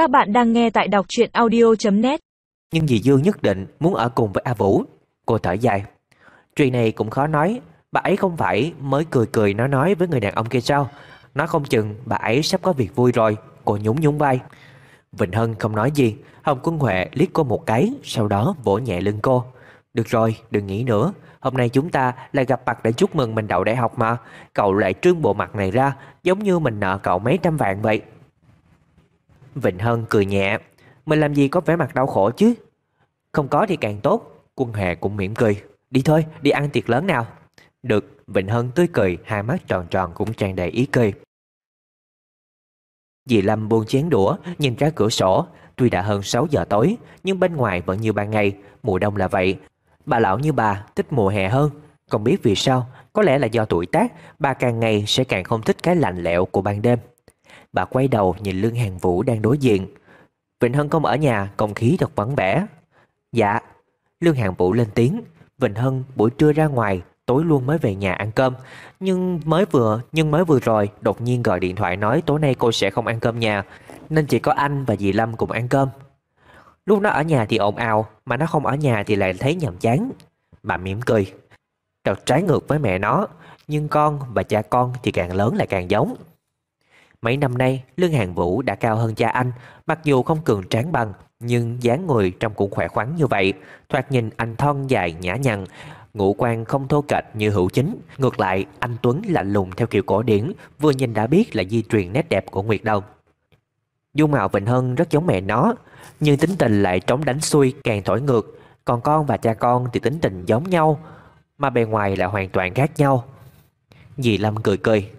Các bạn đang nghe tại đọc truyện audio.net Nhưng dì Dương nhất định muốn ở cùng với A Vũ. Cô thở dài. Chuyện này cũng khó nói. Bà ấy không phải mới cười cười nói nói với người đàn ông kia sao? Nói không chừng bà ấy sắp có việc vui rồi. Cô nhún nhún vai. Vịnh Hân không nói gì. Hồng Quân Huệ liếc cô một cái, Sau đó vỗ nhẹ lưng cô. Được rồi, đừng nghĩ nữa. Hôm nay chúng ta lại gặp mặt để chúc mừng mình đậu đại học mà. Cậu lại trương bộ mặt này ra, Giống như mình nợ cậu mấy trăm vạn vậy. Vịnh Hân cười nhẹ. Mình làm gì có vẻ mặt đau khổ chứ? Không có thì càng tốt. Quân Hề cũng mỉm cười. Đi thôi, đi ăn tiệc lớn nào. Được, Vịnh Hân tươi cười, Hai mắt tròn tròn cũng tràn đầy ý cười. Dì Lâm buông chén đũa, Nhìn ra cửa sổ. Tuy đã hơn 6 giờ tối, Nhưng bên ngoài vẫn như ban ngày. Mùa đông là vậy. Bà lão như bà, thích mùa hè hơn. Còn biết vì sao, Có lẽ là do tuổi tác, Bà càng ngày sẽ càng không thích cái lạnh lẽo của ban đêm. Bà quay đầu nhìn Lương Hàng Vũ đang đối diện. Vịnh Hân không ở nhà, Không khí thật vắng vẻ. Dạ. Lương Hàng Vũ lên tiếng. Vịnh Hân, buổi trưa ra ngoài, Tối luôn mới về nhà ăn cơm. Nhưng mới vừa, nhưng mới vừa rồi, Đột nhiên gọi điện thoại nói tối nay cô sẽ không ăn cơm nhà, Nên chỉ có anh và dì Lâm cùng ăn cơm. Lúc nó ở nhà thì ồn ào, Mà nó không ở nhà thì lại thấy nhàm chán. Bà mỉm cười. Thật trái ngược với mẹ nó, Nhưng con và cha con thì càng lớn lại càng giống. Mấy năm nay, Lương Hàng Vũ đã cao hơn cha anh, Mặc dù không cường tráng bằng, Nhưng dáng người trông cũng khỏe khoắn như vậy. Thoạt nhìn anh thon dài, nhã nhặn, Ngũ quan không thô kệch như hữu chính. Ngược lại, anh Tuấn lạnh lùng theo kiểu cổ điển, Vừa nhìn đã biết là di truyền nét đẹp của Nguyệt Đông. Dung mạo Vịnh Hân rất giống mẹ nó, Nhưng tính tình lại trống đánh xuôi, càng thổi ngược. Còn con và cha con thì tính tình giống nhau, Mà bề ngoài lại hoàn toàn khác nhau. Dì Lâm cười cười,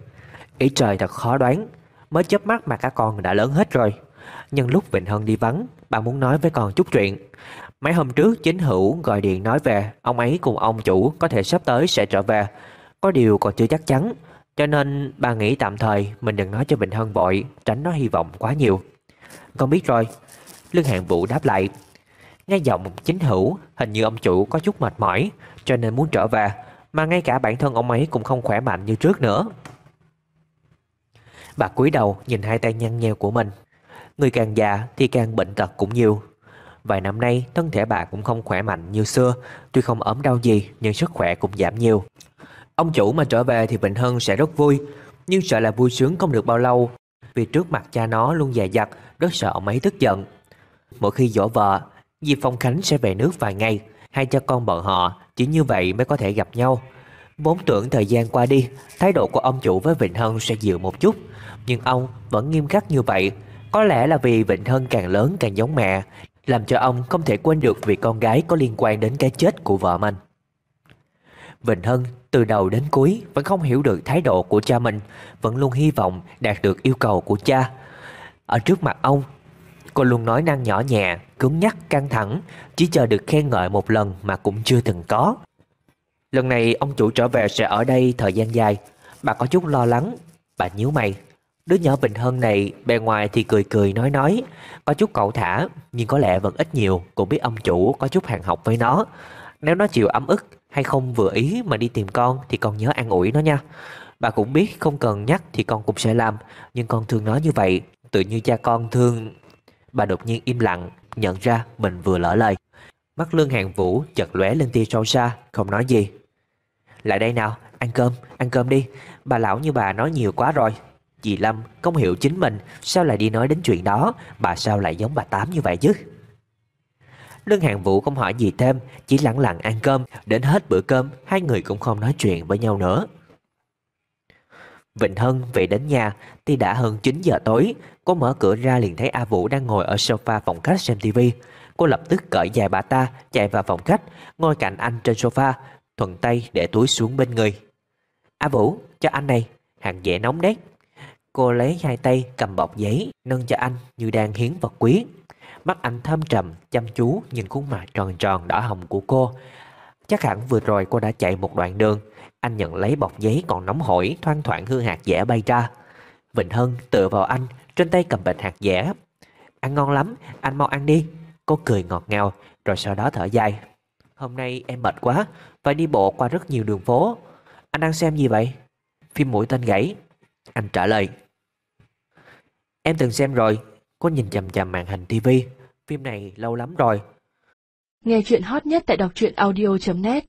Ý trời thật khó đoán Mới chớp mắt mà cả con đã lớn hết rồi. Nhưng lúc Vịnh Hân đi vắng, Bà muốn nói với con chút chuyện. Mấy hôm trước, chính hữu gọi điện nói về, Ông ấy cùng ông chủ có thể sắp tới sẽ trở về. Có điều còn chưa chắc chắn, Cho nên bà nghĩ tạm thời Mình đừng nói cho Vịnh Hân vội, Tránh nó hy vọng quá nhiều. Con biết rồi. Lương Hạng Vũ đáp lại. Nghe giọng chính hữu, Hình như ông chủ có chút mệt mỏi, Cho nên muốn trở về, Mà ngay cả bản thân ông ấy cũng không khỏe mạnh như trước nữa. Bà cúi đầu nhìn hai tay nhăn nheo của mình. Người càng già thì càng bệnh tật cũng nhiều. Vài năm nay, thân thể bà cũng không khỏe mạnh như xưa, Tuy không ốm đau gì, nhưng sức khỏe cũng giảm nhiều. Ông chủ mà trở về thì Vịnh Hân sẽ rất vui, Nhưng sợ là vui sướng không được bao lâu, Vì trước mặt cha nó luôn dè dặt, Rất sợ ông ấy tức giận. Mỗi khi dỗ vợ Diệp Phong Khánh sẽ về nước vài ngày, Hai cha con bọn họ Chỉ như vậy mới có thể gặp nhau. Vốn tưởng thời gian qua đi, Thái độ của ông chủ với Vịnh Hân sẽ dịu một chút. Nhưng ông vẫn nghiêm khắc như vậy. Có lẽ là vì Vịnh Hân càng lớn càng giống mẹ, Làm cho ông không thể quên được việc con gái có liên quan đến cái chết của vợ mình. Vịnh Hân từ đầu đến cuối Vẫn không hiểu được thái độ của cha mình, Vẫn luôn hy vọng đạt được yêu cầu của cha. Ở trước mặt ông, Cô luôn nói năng nhỏ nhẹ, Cứng nhắc, căng thẳng, Chỉ chờ được khen ngợi một lần mà cũng chưa từng có. Lần này, ông chủ trở về sẽ ở đây thời gian dài. Bà có chút lo lắng. Bà nhíu mày. Đứa nhỏ Bình Hân này, bề ngoài thì cười cười nói nói. Có chút cậu thả, Nhưng có lẽ vẫn ít nhiều. Cũng biết ông chủ có chút hàng học với nó. Nếu nó chịu ấm ức hay không vừa ý mà đi tìm con Thì con nhớ an ủi nó nha. Bà cũng biết không cần nhắc thì con cũng sẽ làm. Nhưng con thương nó như vậy, Tự như cha con thương. Bà đột nhiên im lặng, Nhận ra mình vừa lỡ lời. Mắt lương hàng vũ chật lóe lên tia sâu xa, Không nói gì. Lại đây nào, ăn cơm ăn cơm đi. Bà lão như bà nói nhiều quá rồi. Dì Lâm không hiểu chính mình, Sao lại đi nói đến chuyện đó? Bà sao lại giống bà Tám như vậy chứ? Lương Hàng Vũ không hỏi gì thêm, Chỉ lặng lặng ăn cơm. Đến hết bữa cơm, Hai người cũng không nói chuyện với nhau nữa. Vịnh Hân về đến nhà, thì đã hơn 9 giờ tối. Cô mở cửa ra liền thấy A Vũ đang ngồi ở sofa phòng khách xem tivi Cô lập tức cởi dài bà ta, Chạy vào phòng khách. Ngồi cạnh anh trên sofa Thuận tay để túi xuống bên người. A Vũ cho anh này. Hàng dễ nóng đấy Cô lấy hai tay cầm bọc giấy Nâng cho anh như đang hiến vật quý. Mắt anh thâm trầm chăm chú Nhìn khuôn mặt tròn tròn đỏ hồng của cô. Chắc hẳn vừa rồi cô đã chạy một đoạn đường. Anh nhận lấy bọc giấy còn nóng hổi Thoang thoảng hương hạt dẻ bay ra. Vịnh Hân tựa vào anh Trên tay cầm bịch hạt dẻ. Ăn ngon lắm, anh mau ăn đi. Cô cười ngọt ngào Rồi sau đó thở dài. Hôm nay em mệt quá, Phải đi bộ qua rất nhiều đường phố. Anh đang xem gì vậy? Phim mũi tên gãy. Anh trả lời. Em từng xem rồi Cô nhìn chằm chằm màn hình tivi Phim này lâu lắm rồi. Nghe chuyện hot nhất tại đọc truyện audio.net